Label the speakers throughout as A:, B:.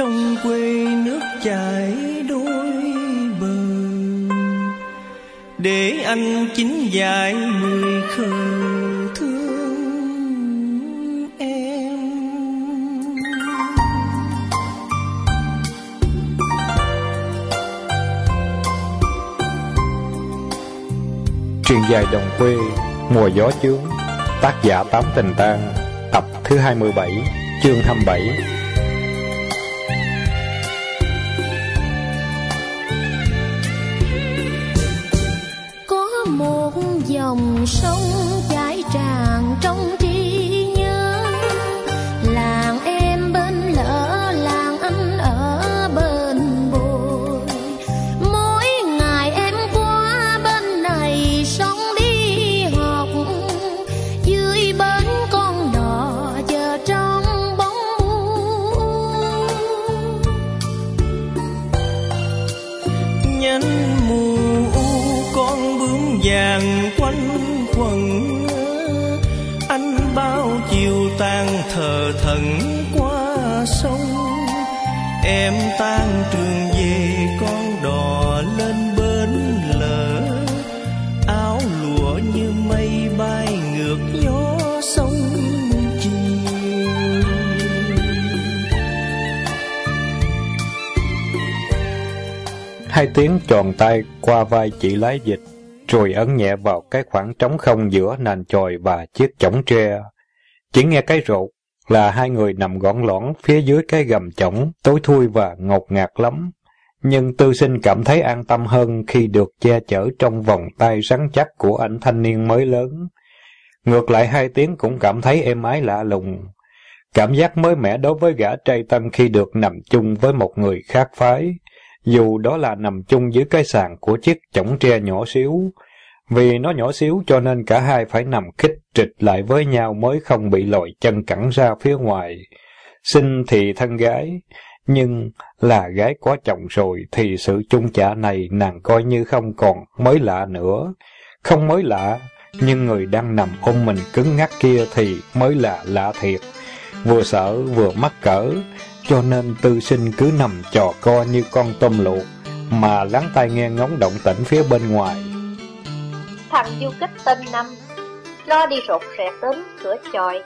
A: sông quê nước chảy đôi bờ để anh chính dài người khơi.
B: Truyền dài đồng quê, Mùa gió chướng, Tác giả Tám Tình Tang, Tập thứ 27 Chương 27
A: thờ thần qua sông. Em tan trường về con đò lên bến lỡ áo lụa như mây bay ngược gió sông chiều.
B: Hai tiếng tròn tay qua vai chị lái dịch, rồi ấn nhẹ vào cái khoảng trống không giữa nền chòi và chiếc chõng tre. Chỉ nghe cái rột là hai người nằm gọn lõn phía dưới cái gầm chổng, tối thui và ngột ngạt lắm. Nhưng tư sinh cảm thấy an tâm hơn khi được che chở trong vòng tay rắn chắc của anh thanh niên mới lớn. Ngược lại hai tiếng cũng cảm thấy êm ái lạ lùng. Cảm giác mới mẻ đối với gã trai tân khi được nằm chung với một người khác phái dù đó là nằm chung dưới cái sàn của chiếc chổng tre nhỏ xíu. Vì nó nhỏ xíu cho nên cả hai phải nằm khích trịch lại với nhau mới không bị lòi chân cẳng ra phía ngoài. Sinh thì thân gái, nhưng là gái có chồng rồi thì sự chung chạ này nàng coi như không còn mới lạ nữa. Không mới lạ, nhưng người đang nằm ôm mình cứng ngắc kia thì mới là lạ thiệt. Vừa sợ vừa mắc cỡ, cho nên tư sinh cứ nằm trò co như con tôm luộc, mà lắng tai nghe ngóng động tĩnh phía bên ngoài.
C: Thằng du kích tên Năm. Nó đi rột rẹt đến cửa chòi.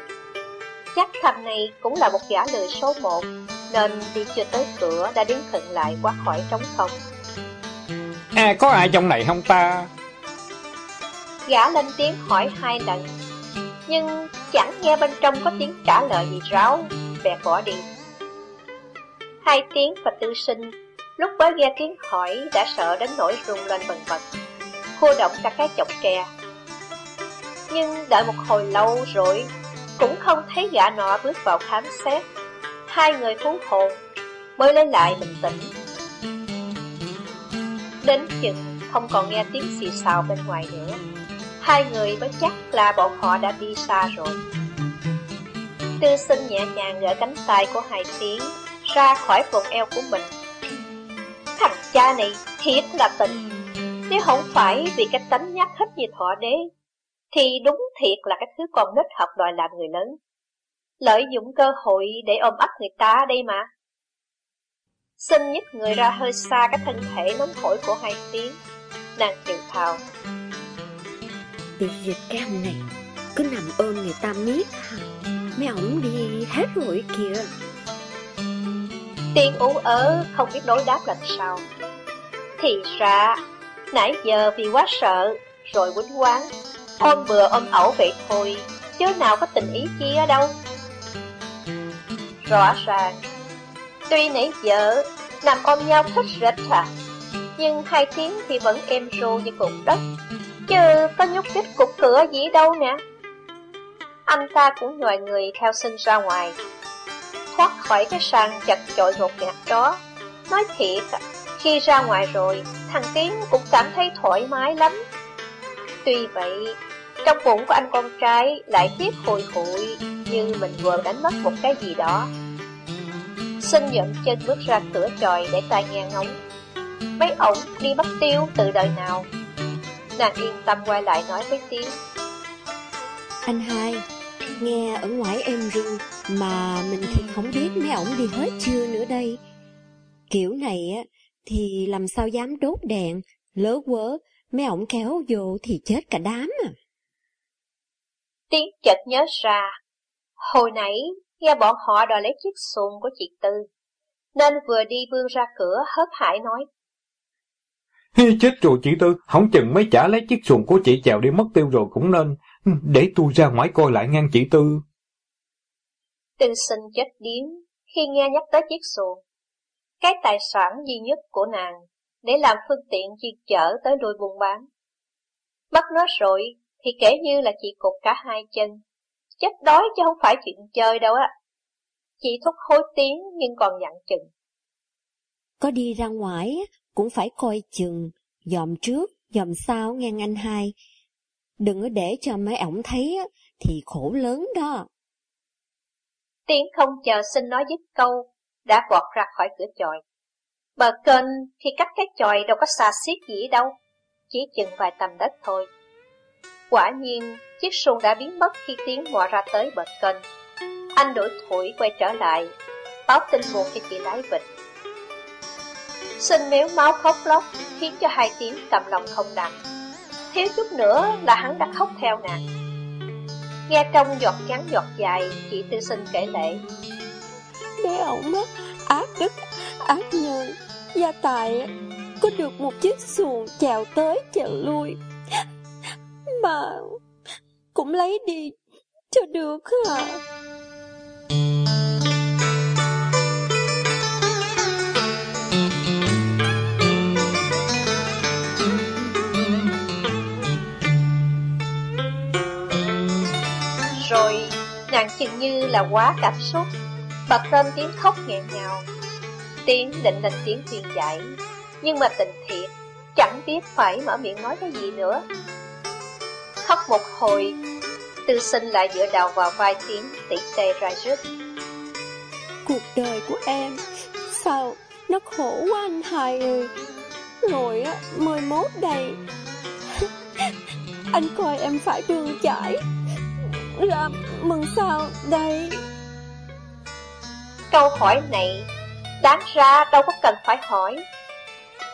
C: Chắc thằng này cũng là một gã lười số một Nên đi chưa tới cửa đã đứng khựng lại qua khỏi trống không.
B: À, có ai trong này không ta?
C: Gã lên tiếng hỏi hai lần Nhưng chẳng nghe bên trong có tiếng trả lời gì ráo Bèn bỏ đi. Hai tiếng và tư sinh Lúc mới nghe tiếng hỏi đã sợ đến nỗi rung lên bần bật Khô động cả cái chọc kè. Nhưng đợi một hồi lâu rồi, Cũng không thấy gã nọ bước vào khám xét. Hai người thú hồn Mới lấy lại bình tĩnh. Đến chừng không còn nghe tiếng xì xào bên ngoài nữa. Hai người mới chắc là bọn họ đã đi xa rồi. Tư sinh nhẹ nhàng gỡ cánh tay của hai tiếng, Ra khỏi vùng eo của mình. Thằng cha này thiệt là tình. Nếu không phải vì cái tánh nhát hết như thọ đế Thì đúng thiệt là cái thứ con nít học đòi làm người lớn. Lợi dụng cơ hội để ôm ấp người ta đây mà. Xin nhích người ra hơi xa cái thân thể nóng hổi của hai tiếng Nàng chịu thào.
D: Bị dịch cam này Cứ nằm ôm người ta miết hả Mấy ổng đi hết rồi kìa.
C: Tiên ú ớ không biết đối đáp làm sao. Thì ra Nãy giờ vì quá sợ Rồi quýnh quán. Ôm bừa ôm ẩu vậy thôi Chứ nào có tình ý chi ở đâu. Rõ ràng Tuy nãy giờ Nằm ôm nhau thích rệt à Nhưng hai tiếng thì vẫn êm ru như cục đất. Chứ có nhúc nhích cục cửa gì đâu nè. Anh ta cũng nhòi người theo sinh ra ngoài thoát khỏi cái sàn chật chội ngột ngạt đó. Nói thiệt, à, khi ra ngoài rồi, thằng Tiến cũng cảm thấy thoải mái lắm. Tuy vậy, trong bụng của anh con trai lại tiếc hồi hụi như mình vừa đánh mất một cái gì đó. Sinh dẫn chân bước ra cửa tròi để tai nghe ngóng. Mấy ổng đi mất tiêu từ đời nào. Nàng yên tâm quay lại nói với Tiến
D: Anh hai Nghe ở ngoài em ru Mà mình thì không biết mấy ổng đi hết chưa nữa đây Kiểu này á thì làm sao dám đốt đèn Lớ quớ Mấy ổng kéo vô thì chết cả đám à
C: Tiến chợt nhớ ra Hồi nãy nghe bọn họ đòi lấy chiếc xuồng của chị Tư Nên vừa đi vươn ra cửa hớt hải nói
B: Chết rồi chị Tư, không chừng mấy chả lấy chiếc xuồng của chị chèo đi mất tiêu rồi cũng nên. Để tôi ra ngoài coi lại ngang chị Tư.
C: Tư sinh chết điếm khi nghe nhắc tới chiếc xuồng. Cái tài sản duy nhất của nàng để làm phương tiện di chở tới đôi buôn bán. Mất nó rồi thì kể như là chị cục cả hai chân. Chết đói chứ không phải chuyện chơi đâu á. Chị thúc hối tiếng nhưng còn dặn chừng.
D: Có đi ra ngoài cũng phải coi chừng, dòm trước, dòm sau ngang anh hai. Đừng có để cho mấy ổng thấy thì khổ lớn đó.
C: Tiến không chờ xin nói dứt câu, đã vọt ra khỏi cửa chòi. Bờ kênh thì cách cái chòi đâu có xa xiết gì đâu, chỉ chừng vài tầm đất thôi. Quả nhiên, chiếc xuồng đã biến mất khi Tiến mò ra tới bờ kênh. Anh đổi thổi quay trở lại, báo tin buồn cho chị lái vịt. Xin méo máu khóc lóc khiến cho hai tiếng cầm lòng không đặng. Thiếu chút nữa là hắn đã khóc theo nàng. Nghe trong giọt ngắn giọt dài, chị tư sinh kể lệ
D: với ổng á, ác đức, ác nhân, gia tài có được một chiếc xuồng chèo tới chèo lui. Mà cũng lấy đi cho được hả?
C: Nàng chừng như là quá cảm xúc Bật lên tiếng khóc nghẹn ngào. Tiếng định lên tiếng truyền dạy, Nhưng mà tình thiệt Chẳng biết phải mở miệng nói cái gì nữa. Khóc một hồi Tư sinh lại dựa đầu vào vai tiếng tỉ tê ra rứt.
D: Cuộc đời của em Sao Nó khổ quá anh hai ơi. Rồi á Mười mốt đây Anh coi em phải đường chải. Ra mừng sao đây?
C: Câu hỏi này đáng ra đâu có cần phải hỏi.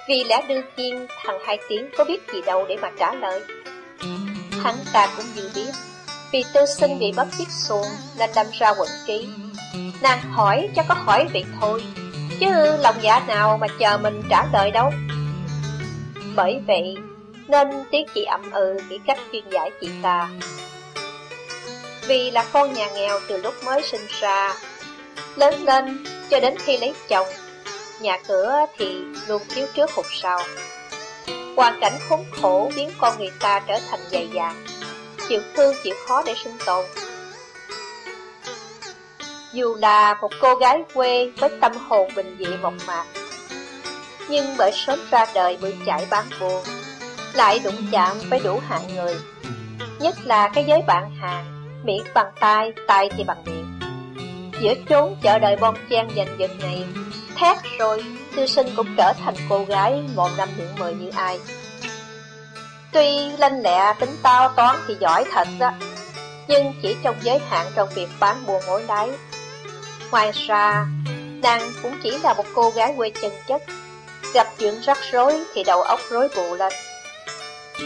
C: Vì lẽ đương nhiên thằng Hai Tiếng có biết gì đâu để mà trả lời. Hắn ta cũng dự biết, vì tư sinh bị mất chiếc xuồng nên đâm ra quận trí. Nàng hỏi cho có hỏi vậy thôi, chứ lòng dạ nào mà chờ mình trả lời đâu. Bởi vậy, nên tiếng chị ậm ừ nghĩ cách chuyên giải chị ta. Vì là con nhà nghèo từ lúc mới sinh ra Lớn lên cho đến khi lấy chồng. Nhà cửa thì luôn thiếu trước hụt sau. Hoàn cảnh khốn khổ biến con người ta trở thành dày dạn Chịu thương chịu khó để sinh tồn. Dù là một cô gái quê với tâm hồn bình dị mộc mạc Nhưng bởi sớm ra đời bưởi chải bán buồn Lại đụng chạm với đủ hạng người. Nhất là cái giới bạn hàng miệng bằng tay, tay thì bằng miệng. Giữa chốn chợ đời bon chen giành giật này, thét rồi, tư sinh cũng trở thành cô gái một năm hưởng mười như ai. Tuy lanh lẹ, tính tao toán thì giỏi thật đó, nhưng chỉ trong giới hạn trong việc bán buôn mối đáy. Ngoài ra, nàng cũng chỉ là một cô gái quê chân chất, gặp chuyện rắc rối thì đầu óc rối bù lên.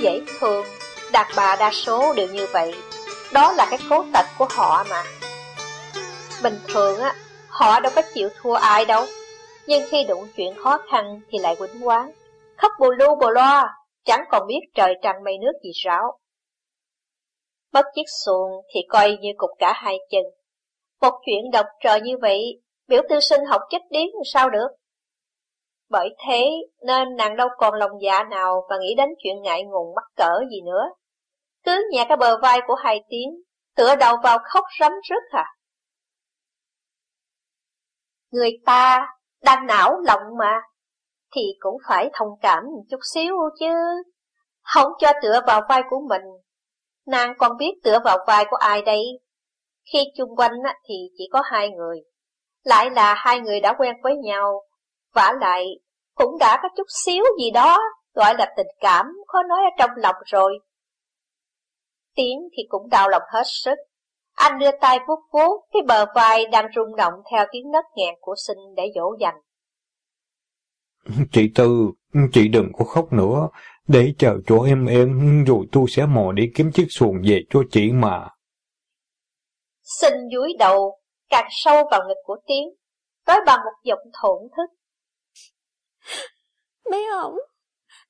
C: Dễ thương, đàn bà đa số đều như vậy, đó là cái cố tật của họ mà Bình thường á Họ đâu có chịu thua ai đâu. Nhưng khi đụng chuyện khó khăn Thì lại quýnh quán. Khóc bù lu bù loa Chẳng còn biết trời trăng mây nước gì ráo. Mất chiếc xuồng Thì coi như cục cả hai chân. Một chuyện độc trời như vậy Biểu tư sinh học chết điếng sao được? Bởi thế nên nàng đâu còn lòng dạ nào Và nghĩ đến chuyện ngại ngùng mắc cỡ gì nữa. Cứ nhà cái bờ vai của hai tiếng, tựa đầu vào khóc rắm rứt à. Người ta đang não lòng mà, thì cũng phải thông cảm một chút xíu chứ. Không cho tựa vào vai của mình, nàng còn biết tựa vào vai của ai đây? Khi chung quanh thì chỉ có hai người, lại là hai người đã quen với nhau, vả lại cũng đã có chút xíu gì đó gọi là tình cảm khó nói ở trong lòng rồi. Tiến thì cũng đau lòng hết sức. Anh đưa tay vuốt vuốt cái bờ vai đang rung động theo tiếng nấc nghẹn của sinh để dỗ dành.
B: Chị Tư, chị đừng có khóc nữa, để chờ chỗ em em rồi tôi sẽ mò đi kiếm chiếc xuồng về cho chị mà.
C: Sinh dúi đầu, càng sâu vào ngực của Tiến, nói bằng một giọng thổn thức.
D: Mấy ổng,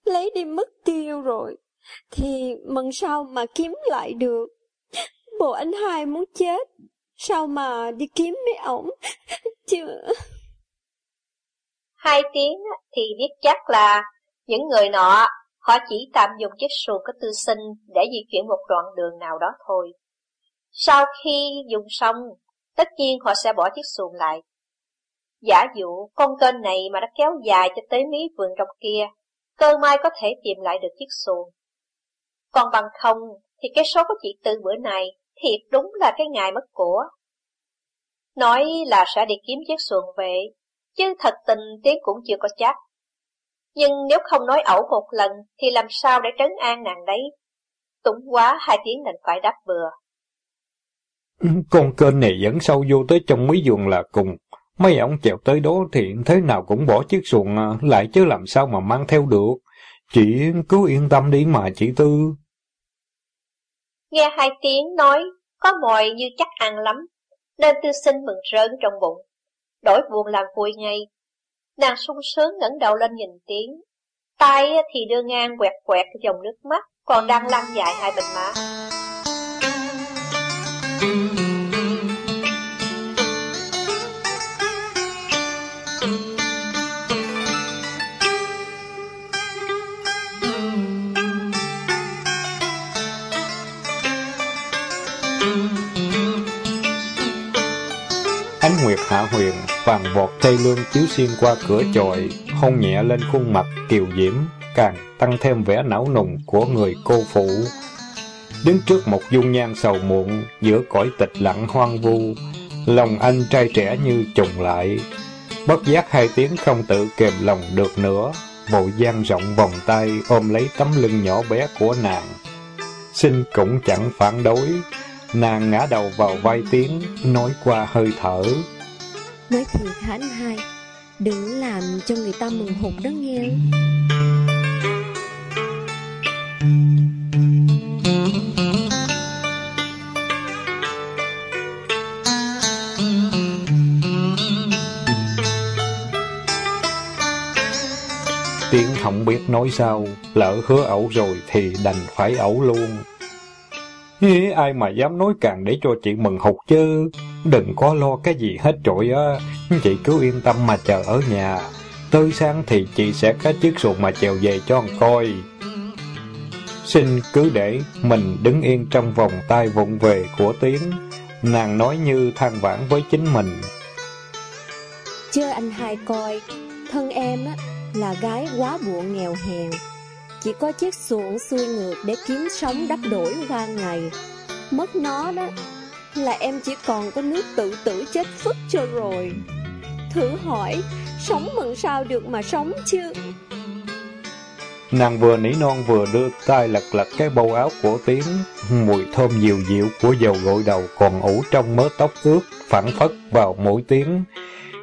D: lấy đi mất tiêu rồi, thì mần sao mà kiếm lại được. Bộ anh hai muốn chết, sao mà đi kiếm mấy ổng, chứ...
C: Hai tiếng thì biết chắc là những người nọ họ chỉ tạm dùng chiếc xuồng có tư sinh để di chuyển một đoạn đường nào đó thôi. Sau khi dùng xong, tất nhiên họ sẽ bỏ chiếc xuồng lại. Giả dụ con kênh này mà đã kéo dài cho tới mí vườn trong kia, cơ mai có thể tìm lại được chiếc xuồng. Còn bằng không thì cái số có chỉ Tư bữa này thiệt đúng là cái ngài mất của. Nói là sẽ đi kiếm chiếc xuồng về, chứ thật tình tiếng cũng chưa có chắc. Nhưng nếu không nói ẩu một lần thì làm sao để trấn an nàng đấy? Túng quá hai tiếng đành phải đáp bừa.
B: Con kênh này dẫn sâu vô tới trong mấy giường là cùng. Mấy ông chèo tới đó thì thế nào cũng bỏ chiếc xuồng à, lại chứ làm sao mà mang theo được. Chị cứ yên tâm đi mà chị Tư.
C: Nghe hai tiếng nói, có mồi như chắc ăn lắm, nên tư sinh mừng rơn trong bụng. Đổi buồn làm vui ngay. Nàng sung sướng ngẩng đầu lên nhìn tiếng, tay thì đưa ngang quẹt quẹt dòng nước mắt, còn đang lăn dài hai bên má.
B: Nguyệt hạ huyền, vàng vọt tây lương chiếu xuyên qua cửa chòi, hôn nhẹ lên khuôn mặt kiều diễm, càng tăng thêm vẻ não nùng của người cô phụ. Đứng trước một dung nhan sầu muộn, giữa cõi tịch lặng hoang vu, lòng anh trai trẻ như trùng lại. Bất giác hai tiếng không tự kềm lòng được nữa, vội gian rộng vòng tay ôm lấy tấm lưng nhỏ bé của nàng. Xin cũng chẳng phản đối, Nàng ngã đầu vào vai tiếng, nói qua hơi thở.
D: Nói thiệt hả anh hai, đừng làm cho người ta mừng hụt đó nghe.
B: Tiếng không biết nói sao, lỡ hứa ẩu rồi thì đành phải ẩu luôn. Ê, ai mà dám nói càng để cho chị mừng hụt chứ. Đừng có lo cái gì hết trội á. Chị cứ yên tâm mà chờ ở nhà. Tới sáng thì chị sẽ có chiếc xuồng mà chèo về cho con coi. Xin cứ để mình đứng yên trong vòng tay vụng về của tiến. Nàng nói như than vãn với chính mình.
D: Chưa anh hai coi, thân em á là gái quá buồn nghèo hèn chỉ có chiếc xuồng xuôi ngược để kiếm sống đắp đổi qua ngày. Mất nó đó là em chỉ còn có nước tự tử chết phức cho rồi. Thử hỏi, sống mừng sao được mà sống chứ?
B: Nàng vừa nỉ non vừa đưa tay lật lật cái bầu áo của Tiến, mùi thơm dịu dịu của dầu gội đầu còn ủ trong mớ tóc ướt, phản phất vào mũi tiếng,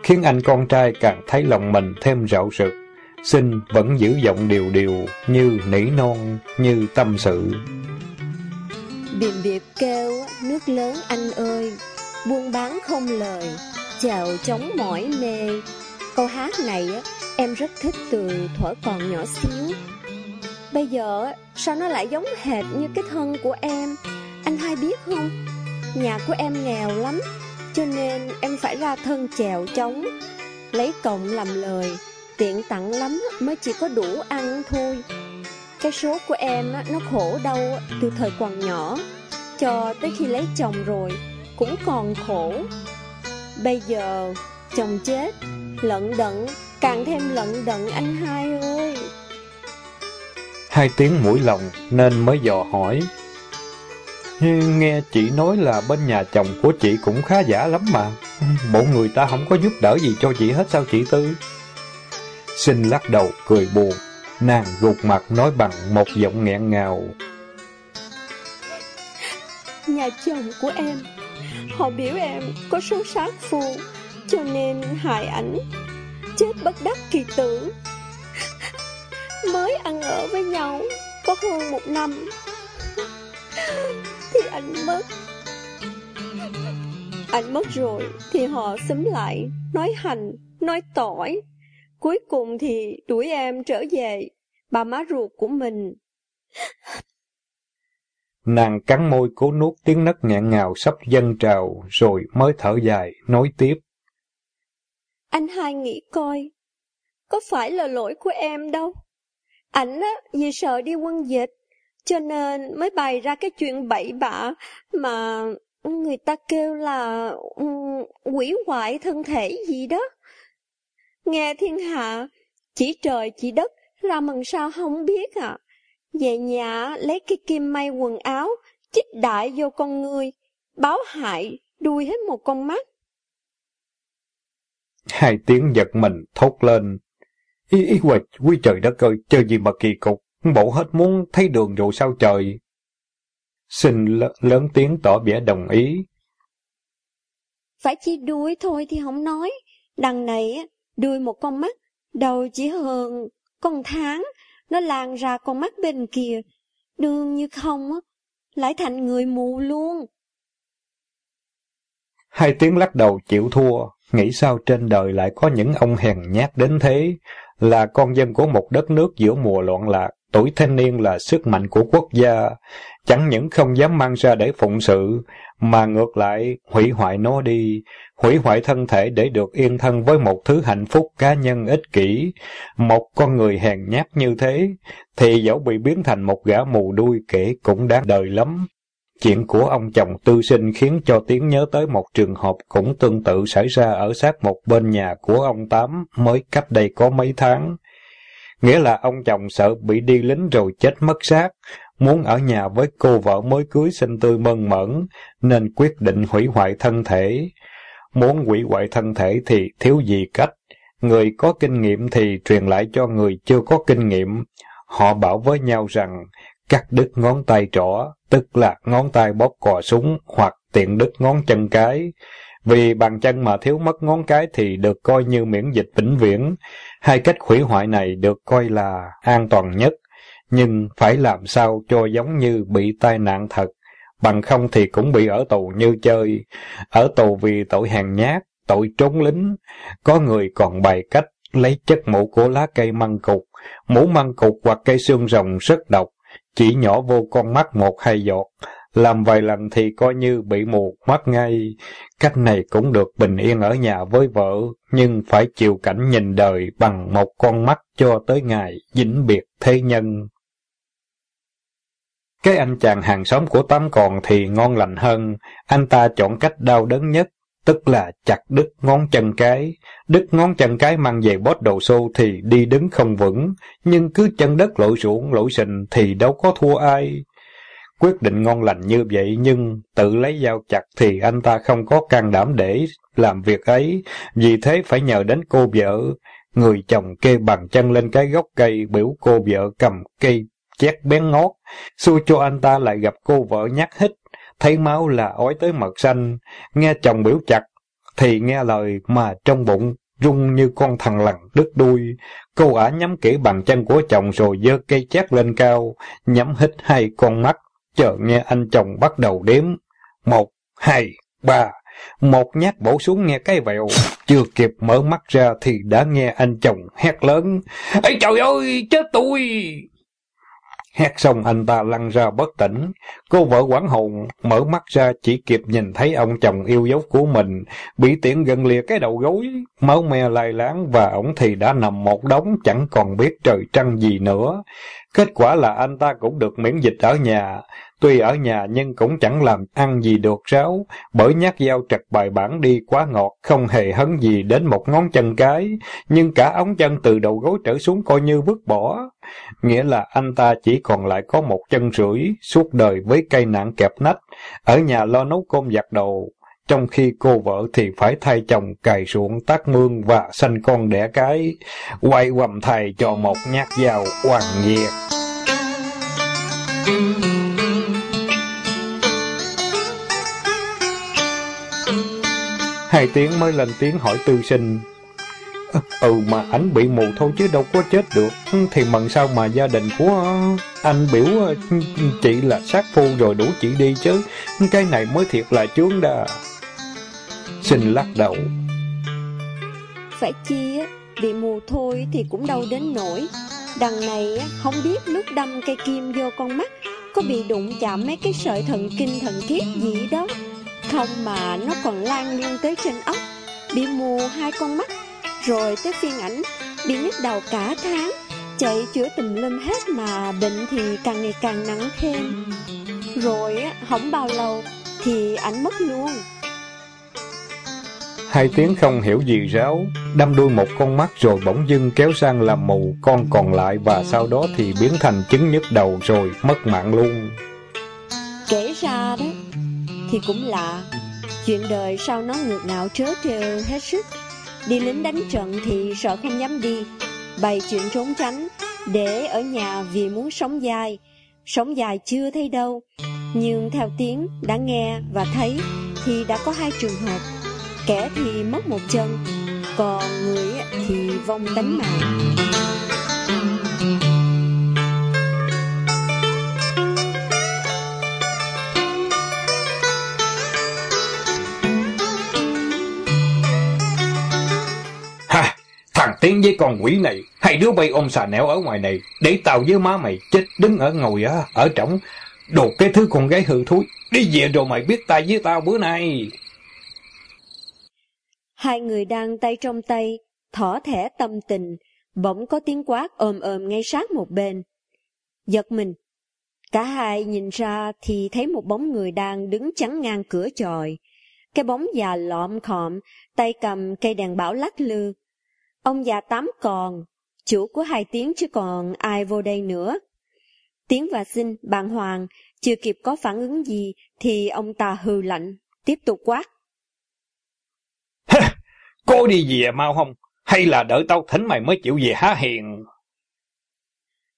B: khiến anh con trai càng thấy lòng mình thêm rạo rực. Sinh vẫn giữ giọng điều điều Như nỉ non Như tâm sự
D: Biệm biệp kêu, Nước lớn anh ơi, Buôn bán không lời, Chào chống mỏi mê. Câu hát này em rất thích từ thuở còn nhỏ xíu. Bây giờ sao nó lại giống hệt như cái thân của em? Anh hai biết không? Nhà của em nghèo lắm, Cho nên em phải ra thân chèo trống, Lấy cộng làm lời, tiện tặng lắm mới chỉ có đủ ăn thôi. Cái số của em nó khổ đau từ thời còn nhỏ, cho tới khi lấy chồng rồi cũng còn khổ. Bây giờ chồng chết, lận đận, càng thêm lận đận anh hai ơi.
B: Hai tiếng mũi lòng nên mới dò hỏi. Nghe chị nói là bên nhà chồng của chị cũng khá giả lắm mà. Bộ người ta không có giúp đỡ gì cho chị hết sao chị Tư? Sinh lắc đầu cười buồn. Nàng gục mặt nói bằng một giọng nghẹn ngào.
D: Nhà chồng của em, họ biểu em có số sát phù, cho nên hại ảnh, chết bất đắc kỳ tử. Mới ăn ở với nhau có hơn một năm, thì anh mất. Anh mất rồi thì họ xúm lại, nói hành, nói tỏi. Cuối cùng thì đuổi em trở về, bà má ruột của mình.
B: Nàng cắn môi cố nuốt tiếng nấc nghẹn ngào sắp dâng trào, rồi mới thở dài, nói tiếp.
D: Anh hai nghĩ coi, có phải là lỗi của em đâu. Ảnh á, vì sợ đi quân dịch, cho nên mới bày ra cái chuyện bậy bạ mà người ta kêu là um, quỷ hoại thân thể gì đó. Nghe thiên hạ, chỉ trời chỉ đất, làm bằng sao không biết à. Về nhà lấy cái kim may quần áo, chích đại vô con người, báo hại, đuôi hết một con mắt.
B: Hai tiếng giật mình thốt lên. Ý ý quệt, quý trời đất ơi, chơi gì mà kỳ cục, bộ hết muốn thấy đường rồi sao trời. Xin lớn tiếng tỏ vẻ đồng ý.
D: Phải chỉ đuôi thôi thì không nói. Đằng này đuôi một con mắt, đầu chỉ hơn con tháng, nó lan ra con mắt bên kia. Đương như không, lại thành người mù luôn.
B: Hai tiếng lắc đầu chịu thua, nghĩ sao trên đời lại có những ông hèn nhát đến thế, là con dân của một đất nước giữa mùa loạn lạc, tuổi thanh niên là sức mạnh của quốc gia, chẳng những không dám mang ra để phụng sự, mà ngược lại hủy hoại nó đi, hủy hoại thân thể để được yên thân với một thứ hạnh phúc cá nhân ích kỷ. Một con người hèn nhát như thế, thì dẫu bị biến thành một gã mù đuôi kể cũng đáng đời lắm. Chuyện của ông chồng tư sinh khiến cho Tiến nhớ tới một trường hợp cũng tương tự xảy ra ở sát một bên nhà của ông Tám mới cách đây có mấy tháng. Nghĩa là ông chồng sợ bị đi lính rồi chết mất xác, muốn ở nhà với cô vợ mới cưới sinh tươi mơn mởn, nên quyết định hủy hoại thân thể. Muốn hủy hoại thân thể thì thiếu gì cách, người có kinh nghiệm thì truyền lại cho người chưa có kinh nghiệm. Họ bảo với nhau rằng, cắt đứt ngón tay trỏ, tức là ngón tay bóp cò súng, hoặc tiện đứt ngón chân cái. Vì bàn chân mà thiếu mất ngón cái thì được coi như miễn dịch vĩnh viễn. Hai cách hủy hoại này được coi là an toàn nhất, nhưng phải làm sao cho giống như bị tai nạn thật, bằng không thì cũng bị ở tù như chơi. Ở tù vì tội hàng nhát, tội trốn lính. Có người còn bày cách lấy chất mũ của lá cây măng cục, mũ măng cục hoặc cây xương rồng rất độc, chỉ nhỏ vô con mắt một hai giọt, làm vài lần thì coi như bị mù mắt ngay. Cách này cũng được bình yên ở nhà với vợ, nhưng phải chịu cảnh nhìn đời bằng một con mắt cho tới ngày vĩnh biệt thế nhân. Cái anh chàng hàng xóm của Tám còn thì ngon lành hơn, anh ta chọn cách đau đớn nhất, tức là chặt đứt ngón chân cái. Đứt ngón chân cái mang về bót đầu xô thì đi đứng không vững, nhưng cứ chân đất lội ruộng lội sình thì đâu có thua ai. Quyết định ngon lành như vậy nhưng tự lấy dao chặt thì anh ta không có can đảm để làm việc ấy, vì thế phải nhờ đến cô vợ. Người chồng kê bằng chân lên cái gốc cây biểu cô vợ cầm cây chét bén ngót, xui cho anh ta lại gặp cô vợ nhắc hít, thấy máu là ói tới mật xanh, nghe chồng biểu chặt, thì nghe lời mà trong bụng rung như con thằng lằn đứt đuôi. Cô ả nhắm kỹ bàn chân của chồng rồi giơ cây chét lên cao, nhắm hít hai con mắt, chờ nghe anh chồng bắt đầu đếm. Một, hai, ba. Một nhát bổ xuống nghe cái vẹo, chưa kịp mở mắt ra thì đã nghe anh chồng hét lớn. Ê trời ơi, chết tôi! Hét xong anh ta lăn ra bất tỉnh. Cô vợ quảng hồn, mở mắt ra chỉ kịp nhìn thấy ông chồng yêu dấu của mình, bị tiện gần lìa cái đầu gối, máu me lai láng và ổng thì đã nằm một đống chẳng còn biết trời trăng gì nữa. Kết quả là anh ta cũng được miễn dịch ở nhà, tuy ở nhà nhưng cũng chẳng làm ăn gì được ráo, bởi nhát dao trật bài bản đi quá ngọt, không hề hấn gì đến một ngón chân cái, nhưng cả ống chân từ đầu gối trở xuống coi như vứt bỏ. Nghĩa là anh ta chỉ còn lại có một chân rưỡi, suốt đời với cây nạn kẹp nách, ở nhà lo nấu cơm giặt đồ, trong khi cô vợ thì phải thay chồng cài ruộng tác mương và sanh con đẻ cái, quay quầm thầy cho một nhát dao hoàng nghiệt. Hai tiếng mới lên tiếng hỏi tư sinh. Ừ mà ảnh bị mù thôi chứ đâu có chết được. Ừ, thì mần sao mà gia đình của anh biểu ừ, chị là sát phu rồi đủ chị đi chứ. Ừ, cái này mới thiệt là chướng đà. Xin lắc đầu.
D: Phải chi á, bị mù thôi thì cũng đâu đến nổi. Đằng này không biết lúc đâm cây kim vô con mắt có bị đụng chạm mấy cái sợi thần kinh thần kiết gì đó. Không mà nó còn lan liên tới trên ốc, bị mù hai con mắt, rồi tới phiên ảnh bị nhức đầu cả tháng, chạy chữa tùm lum hết mà bệnh thì càng ngày càng nặng thêm. Rồi không bao lâu thì ảnh mất luôn.
B: Hai tiếng không hiểu gì ráo, đâm đuôi một con mắt rồi bỗng dưng kéo sang làm mù con còn lại và sau đó thì biến thành chứng nhức đầu rồi mất mạng luôn.
D: Kể ra đó, thì cũng lạ, chuyện đời sao nó ngược ngạo trớ trêu hết sức. Đi lính đánh trận thì sợ không dám đi, bày chuyện trốn tránh, để ở nhà vì muốn sống dài. Sống dài chưa thấy đâu, nhưng theo tiếng đã nghe và thấy thì đã có hai trường hợp. Kẻ thì mất một chân Còn người thì vong tánh mạng.
B: Thằng Tiến với con quỷ này, hai đứa bay ôm xà nẻo ở ngoài này, để tao với má mày chết đứng ở ngồi á, ở trống. Đồ cái thứ con gái hư thúi, đi về rồi mày biết tay với tao bữa nay.
D: Hai người đang tay trong tay, thỏ thẻ tâm tình, bỗng có tiếng quát ồm ồm ngay sát một bên. Giật mình. Cả hai nhìn ra thì thấy một bóng người đang đứng chắn ngang cửa tròi. Cái bóng già lõm khọm, tay cầm cây đèn bảo lắc lư. Ông già tám còn, chủ của hai tiếng chứ còn ai vô đây nữa. Tiếng và xin, bàn hoàng, chưa kịp có phản ứng gì thì ông ta hư lạnh, tiếp tục quát.
B: Cô đi về mau không? Hay là đợi tao thỉnh mày mới chịu về há hiền?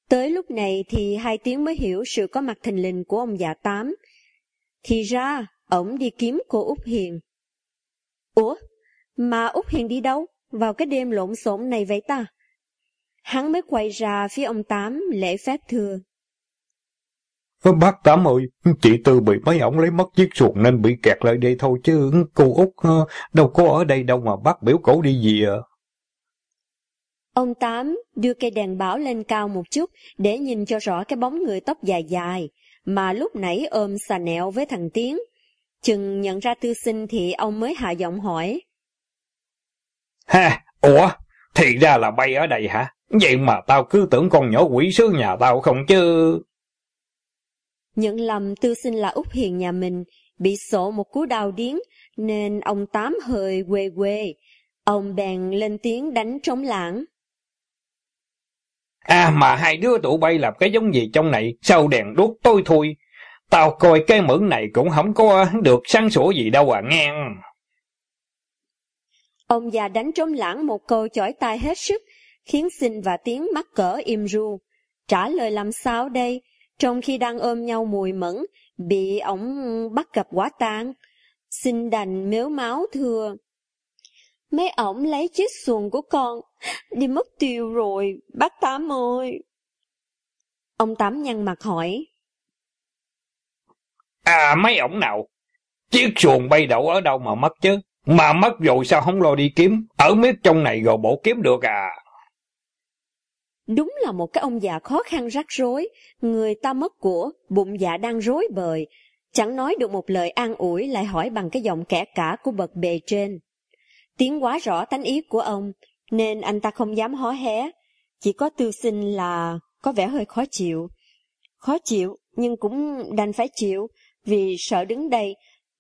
D: Tới lúc này thì hai tiếng mới hiểu sự có mặt thình lình của ông già tám. Thì ra, ổng đi kiếm cô Út Hiền. Ủa? Mà Út Hiền đi đâu? Vào cái đêm lộn xộn này vậy ta? Hắn mới quay ra phía ông Tám lễ phép thưa.
B: Bác Tám ơi, chị Tư bị mấy ổng lấy mất chiếc xuồng nên bị kẹt lại đây thôi chứ cô Út ờ, đâu có ở đây đâu mà bác biểu cổ đi gì à.
D: Ông Tám đưa cây đèn bảo lên cao một chút để nhìn cho rõ cái bóng người tóc dài dài, mà lúc nãy ôm xà nẹo với thằng Tiến. Chừng nhận ra tư sinh thì ông mới hạ giọng hỏi.
B: Ha, ủa, thì ra là bay ở đây hả? Vậy mà tao cứ tưởng con nhỏ quỷ sứ nhà tao không chứ...
D: Nhận lầm tư sinh là Út Hiền nhà mình, bị sổ một cú đau điếng, nên ông Tám hơi quê quê. Ông bèn lên tiếng đánh trống lãng.
B: À mà hai đứa tụi bay làm cái giống gì trong này, sao đèn đuốc tôi thôi. Tao coi cái mượn này cũng không có được sáng sủa gì đâu à ngang.
D: Ông già đánh trống lãng một câu chỏi tai hết sức, khiến Sinh và Tiến mắc cỡ im ru. Trả lời làm sao đây? Trong khi đang ôm nhau mùi mẫn, bị ổng bắt gặp quả tang. Xin đành mếu máu thưa. Mấy ổng lấy chiếc xuồng của con, đi mất tiêu rồi, bác Tám ơi. Ông Tám nhăn mặt hỏi.
B: À mấy ổng nào? Chiếc xuồng bay đậu ở đâu mà mất chứ? Mà mất rồi sao không lo đi kiếm? Ở miết trong này rồi bộ kiếm được à?
D: Đúng là một cái ông già khó khăn rắc rối, người ta mất của, bụng dạ đang rối bời, chẳng nói được một lời an ủi lại hỏi bằng cái giọng kẻ cả của bậc bề trên. Tiếng quá rõ tánh ý của ông, nên anh ta không dám hó hé, chỉ có tư sinh là có vẻ hơi khó chịu. Khó chịu, nhưng cũng đành phải chịu, vì sợ đứng đây,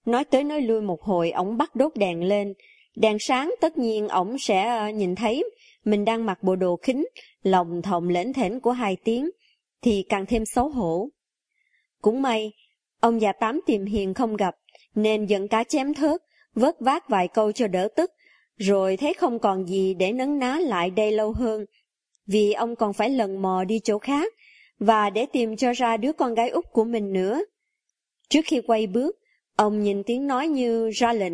D: nói tới nói lui một hồi ổng bắt đốt đèn lên, đèn sáng tất nhiên ổng sẽ ờ, nhìn thấy mình đang mặc bộ đồ khính, lòng thòng lễn thển của hai tiếng, thì càng thêm xấu hổ. Cũng may, ông già tám tìm hiền không gặp, nên dẫn cá chém thớt, vớt vát vài câu cho đỡ tức, rồi thấy không còn gì để nấn ná lại đây lâu hơn, vì ông còn phải lần mò đi chỗ khác, và để tìm cho ra đứa con gái út của mình nữa. Trước khi quay bước, ông nhìn tiếng nói như ra lệnh.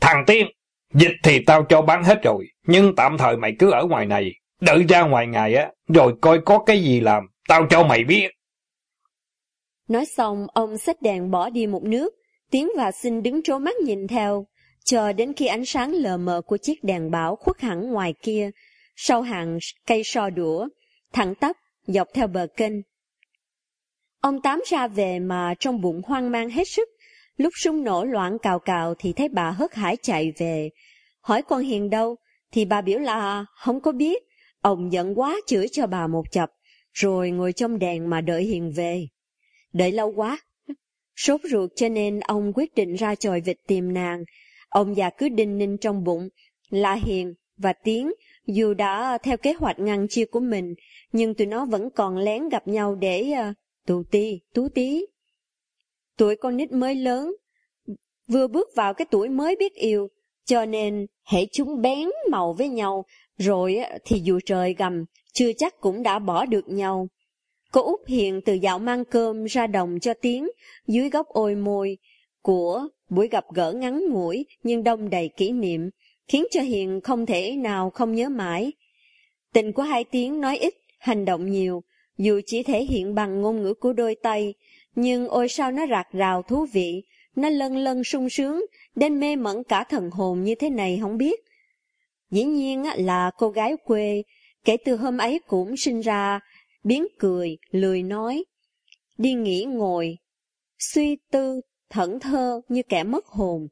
B: Thằng Tiên, dịch thì tao cho bán hết rồi, nhưng tạm thời mày cứ ở ngoài này, đợi ra ngoài ngày á, rồi coi có cái gì làm, tao cho mày biết.
D: Nói xong, ông xách đèn bỏ đi một nước, Tiến và Sinh đứng trố mắt nhìn theo, chờ đến khi ánh sáng lờ mờ của chiếc đèn báo khuất hẳn ngoài kia, sau hàng cây so đũa, thẳng tắp, dọc theo bờ kênh. Ông Tám ra về mà trong bụng hoang mang hết sức, lúc súng nổ loạn cào cào thì thấy bà hớt hải chạy về. Hỏi con Hiền đâu, thì bà biểu là không có biết, ông giận quá chửi cho bà một chập, rồi ngồi trong đèn mà đợi Hiền về. Đợi lâu quá, sốt ruột cho nên ông quyết định ra chòi vịt tìm nàng. Ông già cứ đinh ninh trong bụng, là Hiền và Tiến, dù đã theo kế hoạch ngăn chia của mình, nhưng tụi nó vẫn còn lén gặp nhau để ờ, uh, tù ti, tú tí. Tuổi con nít mới lớn, vừa bước vào cái tuổi mới biết yêu, cho nên hãy chúng bén màu với nhau, rồi thì dù trời gầm, chưa chắc cũng đã bỏ được nhau. Cô Út Hiền từ dạo mang cơm ra đồng cho tiếng dưới góc ôi môi của buổi gặp gỡ ngắn ngủi nhưng đông đầy kỷ niệm, khiến cho Hiền không thể nào không nhớ mãi. Tình của hai tiếng nói ít, hành động nhiều, dù chỉ thể hiện bằng ngôn ngữ của đôi tay, nhưng ôi sao nó rạc rào thú vị, nó lân lân sung sướng, đến mê mẩn cả thần hồn như thế này không biết. Dĩ nhiên là cô gái quê, kể từ hôm ấy cũng sinh ra, biến cười, lười nói. Đi nghỉ ngồi, suy tư, thẫn thơ như kẻ mất hồn.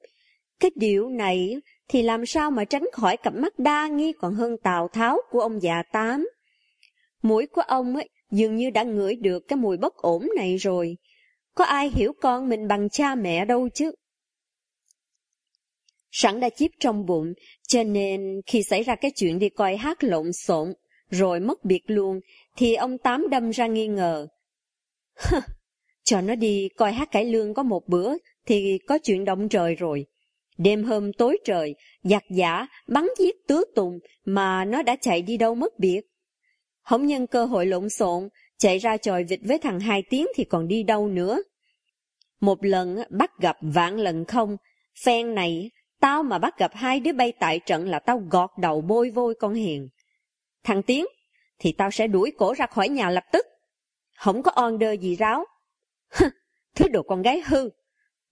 D: Cái điều này thì làm sao mà tránh khỏi cặp mắt đa nghi còn hơn Tào Tháo của ông già Tám. Mũi của ông ấy dường như đã ngửi được cái mùi bất ổn này rồi. Có ai hiểu con mình bằng cha mẹ đâu chứ? Sẵn đã chiếp trong bụng, cho nên khi xảy ra cái chuyện đi coi hát lộn xộn, rồi mất biệt luôn, thì ông Tám đâm ra nghi ngờ. Hơ, cho nó đi coi hát cải lương có một bữa, thì có chuyện động trời rồi. Đêm hôm tối trời, giặc giả, bắn giết tứ tùng, mà nó đã chạy đi đâu mất biệt. Hổng nhân cơ hội lộn xộn, chạy ra tròi vịt với thằng hai tiếng thì còn đi đâu nữa. Một lần bắt gặp vạn lần không, phen này, tao mà bắt gặp hai đứa bay tại trận là tao gọt đầu bôi vôi con hiền. Thằng Tiến, thì tao sẽ đuổi cổ ra khỏi nhà lập tức. Không có order gì ráo. Thứ đồ con gái hư,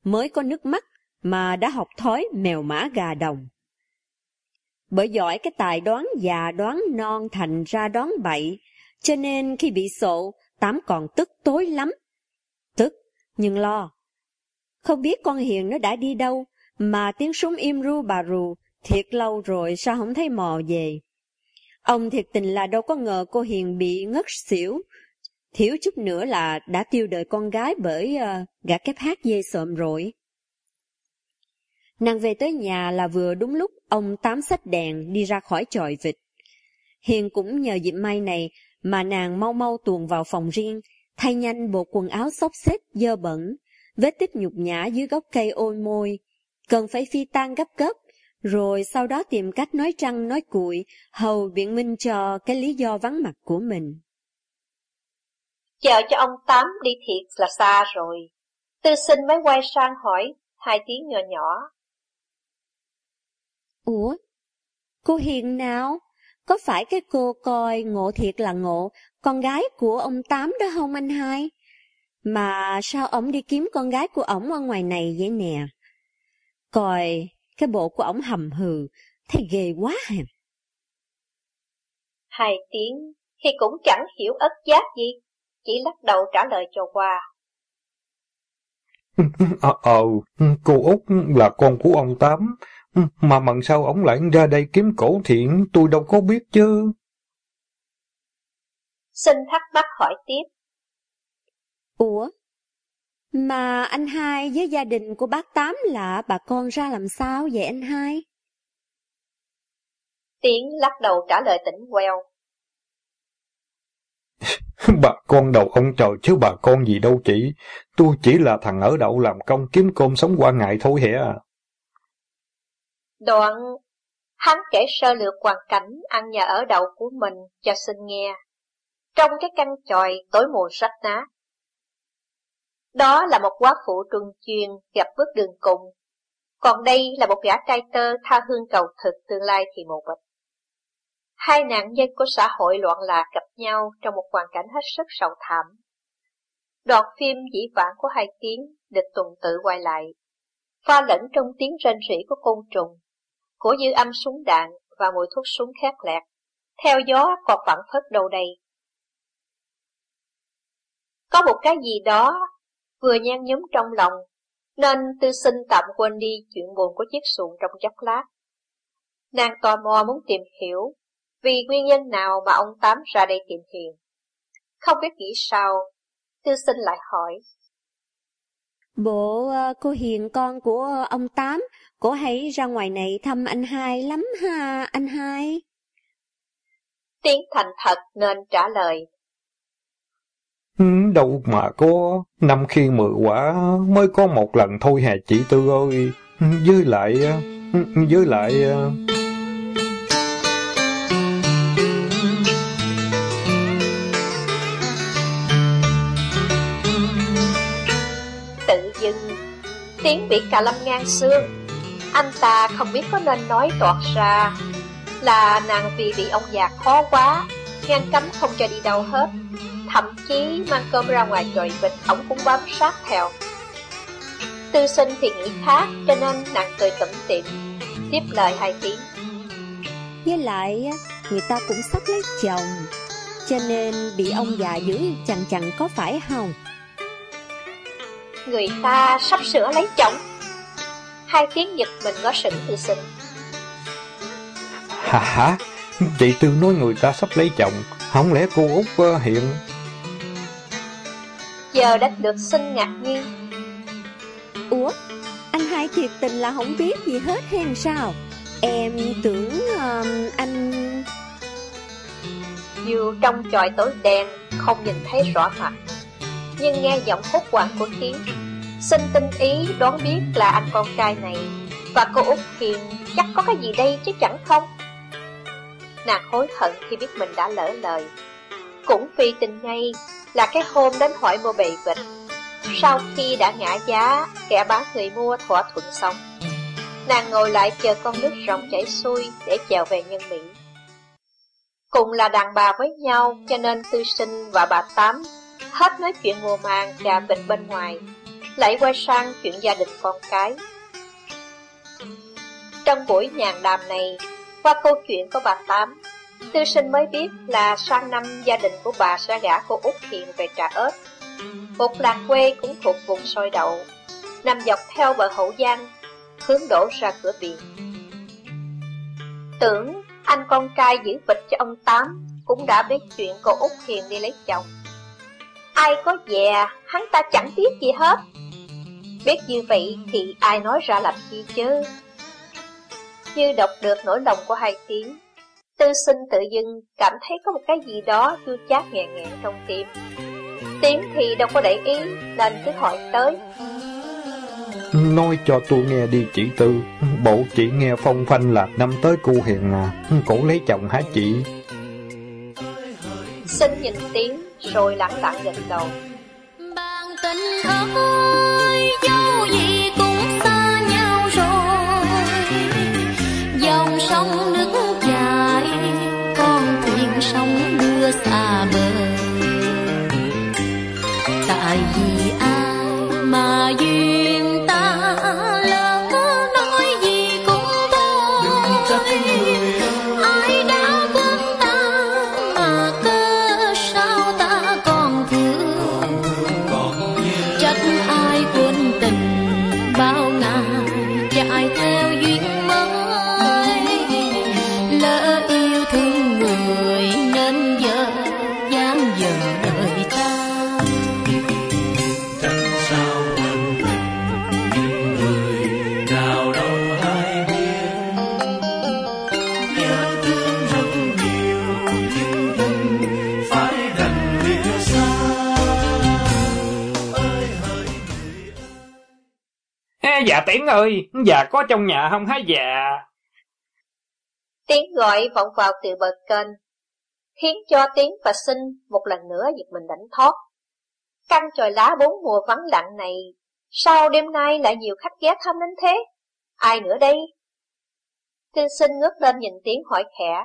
D: mới có nước mắt mà đã học thói mèo mã gà đồng. Bởi giỏi cái tài đoán già đoán non thành ra đoán bậy, cho nên khi bị sộ, Tám còn tức tối lắm. Tức, nhưng lo. Không biết con Hiền nó đã đi đâu, mà tiếng súng im ru bà rù, thiệt lâu rồi sao không thấy mò về. Ông thiệt tình là đâu có ngờ cô Hiền bị ngất xỉu, thiếu chút nữa là đã tiêu đời con gái bởi uh, gã kép hát dê sợm rồi. Nàng về tới nhà là vừa đúng lúc ông tám sách đèn đi ra khỏi chòi vịt. Hiền cũng nhờ dịp may này mà nàng mau mau tuồn vào phòng riêng, thay nhanh bộ quần áo xốc xếp dơ bẩn, vết tích nhục nhã dưới gốc cây ôi môi, cần phải phi tan gấp gấp, rồi sau đó tìm cách nói trăng nói cuội, hầu biện minh cho cái lý do vắng mặt của mình.
C: Chờ cho ông Tám đi thiệt là xa rồi. Tư sinh mới quay sang hỏi hai tiếng nhỏ nhỏ.
D: Ủa? Cô Hiền nào? Có phải cái cô coi ngộ thiệt là ngộ, con gái của ông Tám đó không anh hai? Mà sao ổng đi kiếm con gái của ổng ở ngoài này vậy nè? Coi, cái bộ của ổng hầm hừ, thấy ghê quá hả?
C: Hai tiếng thì cũng chẳng hiểu ất giác gì, chỉ lắc đầu trả lời cho qua.
B: Ờ, ờ, cô Út là con của ông Tám, mà mần sao ông lại ra đây kiếm cổ thiện, tôi đâu có biết chứ.
C: Xin thắc mắc hỏi tiếp.
D: Ủa? Mà anh hai với gia đình của bác Tám là bà con ra làm sao vậy anh hai?
C: Tiến lắc đầu trả lời tỉnh queo.
B: Bà con đầu ông trời chứ bà con gì đâu chị. Tôi chỉ là thằng ở đậu làm công kiếm cơm sống qua ngày thôi hả?
C: Đoạn, hắn kể sơ lược hoàn cảnh ăn nhà ở đậu của mình cho xin nghe. Trong cái căn tròi tối mùa rách nát. Đó là một quá phụ trung chuyên gặp bước đường cùng. Còn đây là một gã trai tơ tha hương cầu thực tương lai thì mù bịch. Hai nạn nhân của xã hội loạn lạc gặp nhau trong một hoàn cảnh hết sức sầu thảm. Đoạn phim dĩ vãng của hai tiếng được tuần tự quay lại, pha lẫn trong tiếng rên rỉ của côn trùng, của dư âm súng đạn và mùi thuốc súng khét lẹt, theo gió còn phản phất đâu đây. Có một cái gì đó vừa nhan nhúm trong lòng, nên tư sinh tạm quên đi chuyện buồn của chiếc xuồng trong chốc lát. Nàng tò mò muốn tìm hiểu vì nguyên nhân nào mà ông Tám ra đây tìm Hiền. Không biết nghĩ sao, tư sinh lại hỏi.
D: Bộ ờ, cô Hiền con của ông Tám, cô hãy ra ngoài này thăm anh hai lắm ha, anh hai.
C: Tiếng thành thật nên trả lời.
B: Ừ, đâu mà có, năm khi mười quả mới có một lần thôi hà chị Tư ơi. Với lại, với lại...
C: tiếng bị cà lâm ngang xương Anh ta không biết có nên nói toạt ra Là nàng vì bị ông già khó quá Ngăn cấm không cho đi đâu hết. Thậm chí mang cơm ra ngoài trời vịt Ông cũng bám sát theo. Tư sinh thì nghĩ khác Cho nên nàng cười tủm tỉm Tiếp lời hai tiếng.
D: Với lại người ta cũng sắp lấy chồng Cho nên bị ông già giữ chằn chằn có phải không?
C: Người ta sắp sửa lấy chồng Hai tiếng giật mình có sững tư sinh.
B: Hả hả Chị Tư nói người ta sắp lấy chồng Không lẽ cô Út uh, hiện?
C: Giờ đã được xin ngạc nhiên.
D: Ủa Anh hai thiệt tình là không biết gì hết hay sao? Em tưởng uh, anh
C: Dù trong tròi tối đen Không nhìn thấy rõ mặt nhưng nghe giọng hốt hoảng của Tiến. Xin tinh ý đoán biết là anh con trai này và cô Út Kiền chắc có cái gì đây chứ chẳng không? Nàng hối hận khi biết mình đã lỡ lời. Cũng vì tình ngay là cái hôm đến hỏi mua bầy vịt. Sau khi đã ngã giá, kẻ bán người mua thỏa thuận xong. Nàng ngồi lại chờ con nước rộng chảy xuôi để chèo về nhân mỹ. Cùng là đàn bà với nhau cho nên tư sinh và bà Tám Hết nói chuyện mùa màng gà vịt bên ngoài lại quay sang chuyện gia đình con cái. Trong buổi nhàn đàm này Qua câu chuyện của bà Tám Tư sinh mới biết là sang năm gia đình của bà sẽ gả cô Út Hiền về trà ớt. Một làng quê cũng thuộc vùng sôi đậu Nằm dọc theo bờ hậu giang Hướng đổ ra cửa biển. Tưởng anh con trai giữ vịt cho ông Tám Cũng đã biết chuyện cô Út Hiền đi lấy chồng. Ai có dè, hắn ta chẳng biết gì hết. Biết như vậy thì ai nói ra làm chi chứ? Như đọc được nỗi lòng của hai tiếng, tư sinh tự dưng cảm thấy có một cái gì đó chua chát nghẹn nghẹn trong tim. Tiếng thì đâu có để ý nên cứ hỏi tới.
B: Nói cho tôi nghe đi chị Tư, bộ chị nghe phong phanh là năm tới cu hiền à, cổ lấy chồng hả chị?
C: Xin nhìn tiếng rồi lặng lặng gật đầu.
E: Bạn tình ơi, Tại vì ai mà duyên
B: Tiến ơi, dạ có trong nhà không hả dạ?
C: Tiếng gọi vọng vào từ bờ kênh, khiến cho Tiến và Sinh một lần nữa giật mình đánh thoát. Căn tròi lá bốn mùa vắng lặng này, sao đêm nay lại nhiều khách ghé thăm đến thế? Ai nữa đây? Tư Sinh ngước lên nhìn Tiến hỏi khẽ.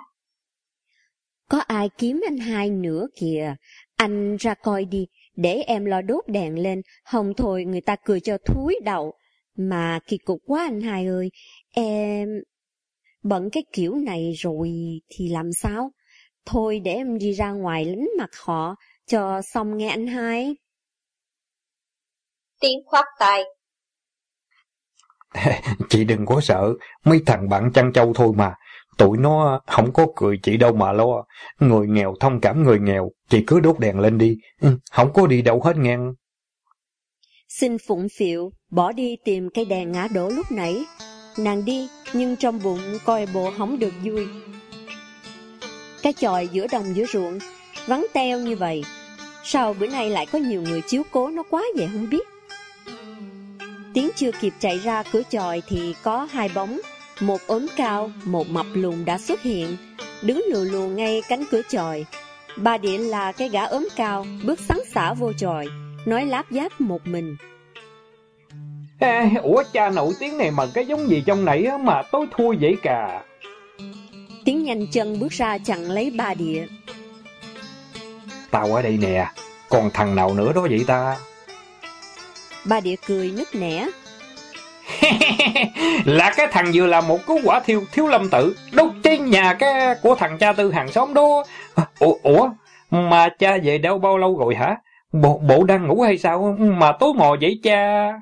D: Có ai kiếm anh hai nữa kìa, anh ra coi đi, để em lo đốt đèn lên, không thôi người ta cười cho thúi đầu. Mà kỳ cục quá anh hai ơi, em... Bận cái kiểu này rồi thì làm sao? Thôi để em đi ra ngoài lính mặt họ, cho xong nghe anh hai.
C: Tiếng khoát tay.
B: chị đừng có sợ, mấy thằng bạn chăn trâu thôi mà. Tụi nó không có cười chị đâu mà lo. Người nghèo thông cảm người nghèo, chị cứ đốt đèn lên đi. Ừ, không có đi đâu hết ngang.
D: Xin phụng phịu, bỏ đi tìm cây đèn ngã đổ lúc nãy. Nàng đi, nhưng trong bụng coi bộ hỏng được vui. Cái chòi giữa đồng giữa ruộng, vắng teo như vậy. Sao bữa nay lại có nhiều người chiếu cố nó quá vậy không biết. tiếng chưa kịp chạy ra cửa chòi thì có hai bóng, một ốm cao, một mập lùn đã xuất hiện, đứng lù lù ngay cánh cửa chòi. Bà Điện là cái gã ốm cao, bước sắn xả vô chòi, nói láp giáp một mình.
B: À, ủa cha nổi tiếng này mà cái giống gì trong này mà tối thui vậy cả.
D: Tiếng nhanh chân bước ra chặn lấy ba địa.
B: Tao ở đây nè, còn thằng nào nữa đó vậy ta?
D: Ba địa cười nức nẻ.
B: là cái thằng vừa là một cứu quả thiêu thiếu lâm tự đốt cháy nhà cái của thằng cha tư hàng xóm đó ủa, ủa mà cha về đâu bao lâu rồi hả bộ bộ đang ngủ hay sao? Mà tối mò vậy cha.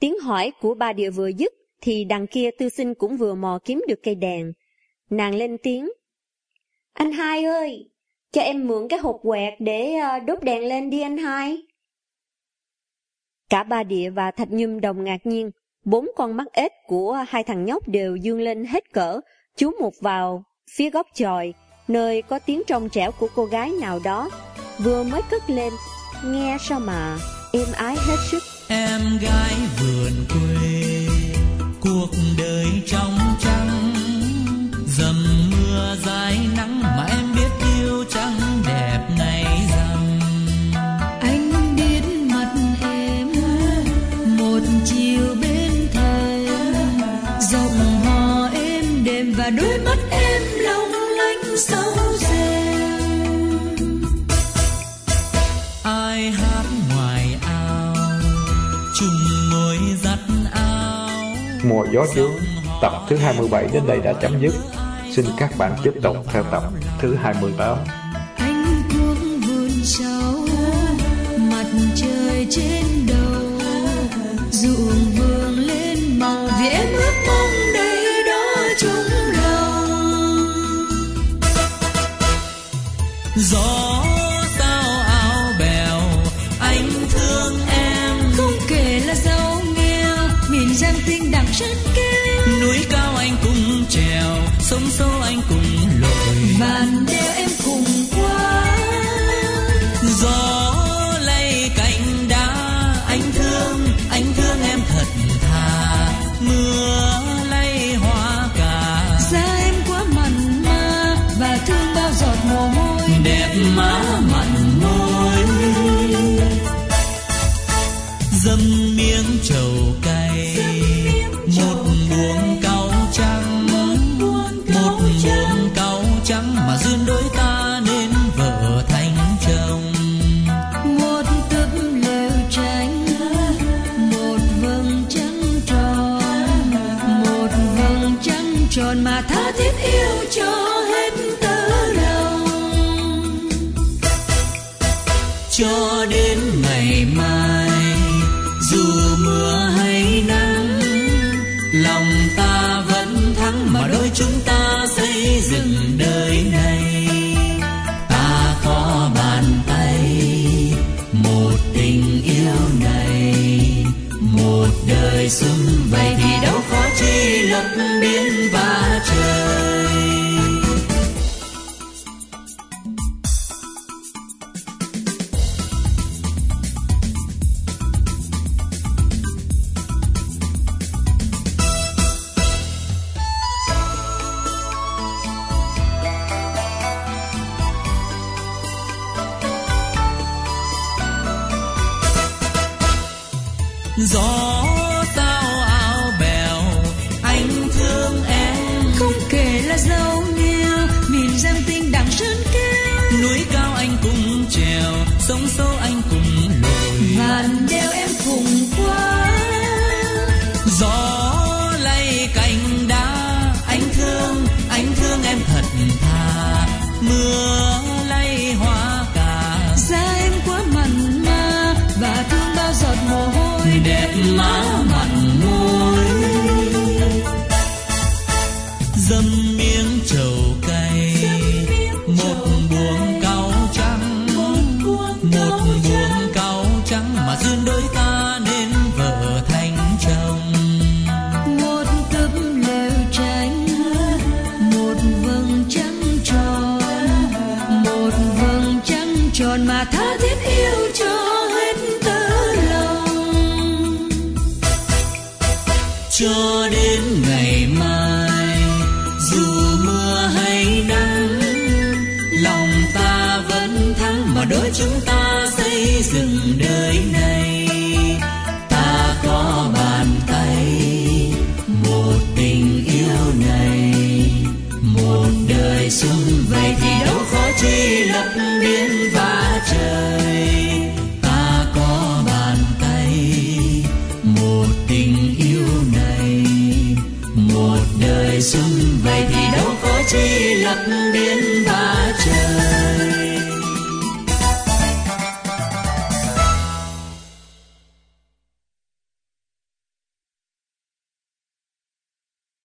D: Tiếng hỏi của ba địa vừa dứt thì đằng kia tư sinh cũng vừa mò kiếm được cây đèn. Nàng lên tiếng. Anh hai ơi cho em mượn cái hộp quẹt để ờ, đốt đèn lên đi anh hai. Cả ba địa và thạch nhum đồng ngạc nhiên, bốn con mắt ếch của hai thằng nhóc đều dương lên hết cỡ, chú một vào phía góc chòi, nơi có tiếng trong trẻo của cô gái nào đó, vừa mới cất lên, nghe sao mà êm ái hết sức.
F: Em gái vườn quê, cuộc đời trong trắng, dầm mưa dài nắng mà em biết yêu trắng đẹp ngày rằm.
G: và đôi mắt em long lanh sâu
B: mùa gió chướng tập thứ 27 đến đây đã chấm dứt. Xin các bạn tiếp tục theo tập thứ 28
G: anh cuốc vườn sâu mặt trời trên đầu. Ruộng vườn lên màu vẽ em mong đây đó chung
F: gió sống số anh cùng lội
G: ban đêm. Cho
F: đến ngày mai. Dù mưa hay nắng lòng ta vẫn thắng mà đôi chúng ta xây dựng đời này. Ta có bàn tay một tình yêu này. Một đời xuân vậy thì đâu khó chi lấp biển và
G: má mặn môi dâm miếng trầu cay một buồng cao trắng một buồng cao trắng mà duyên đôi ta nên vợ thành chồng
F: một tấm lều tranh một vầng trăng tròn một vầng trăng tròn mà tha thiết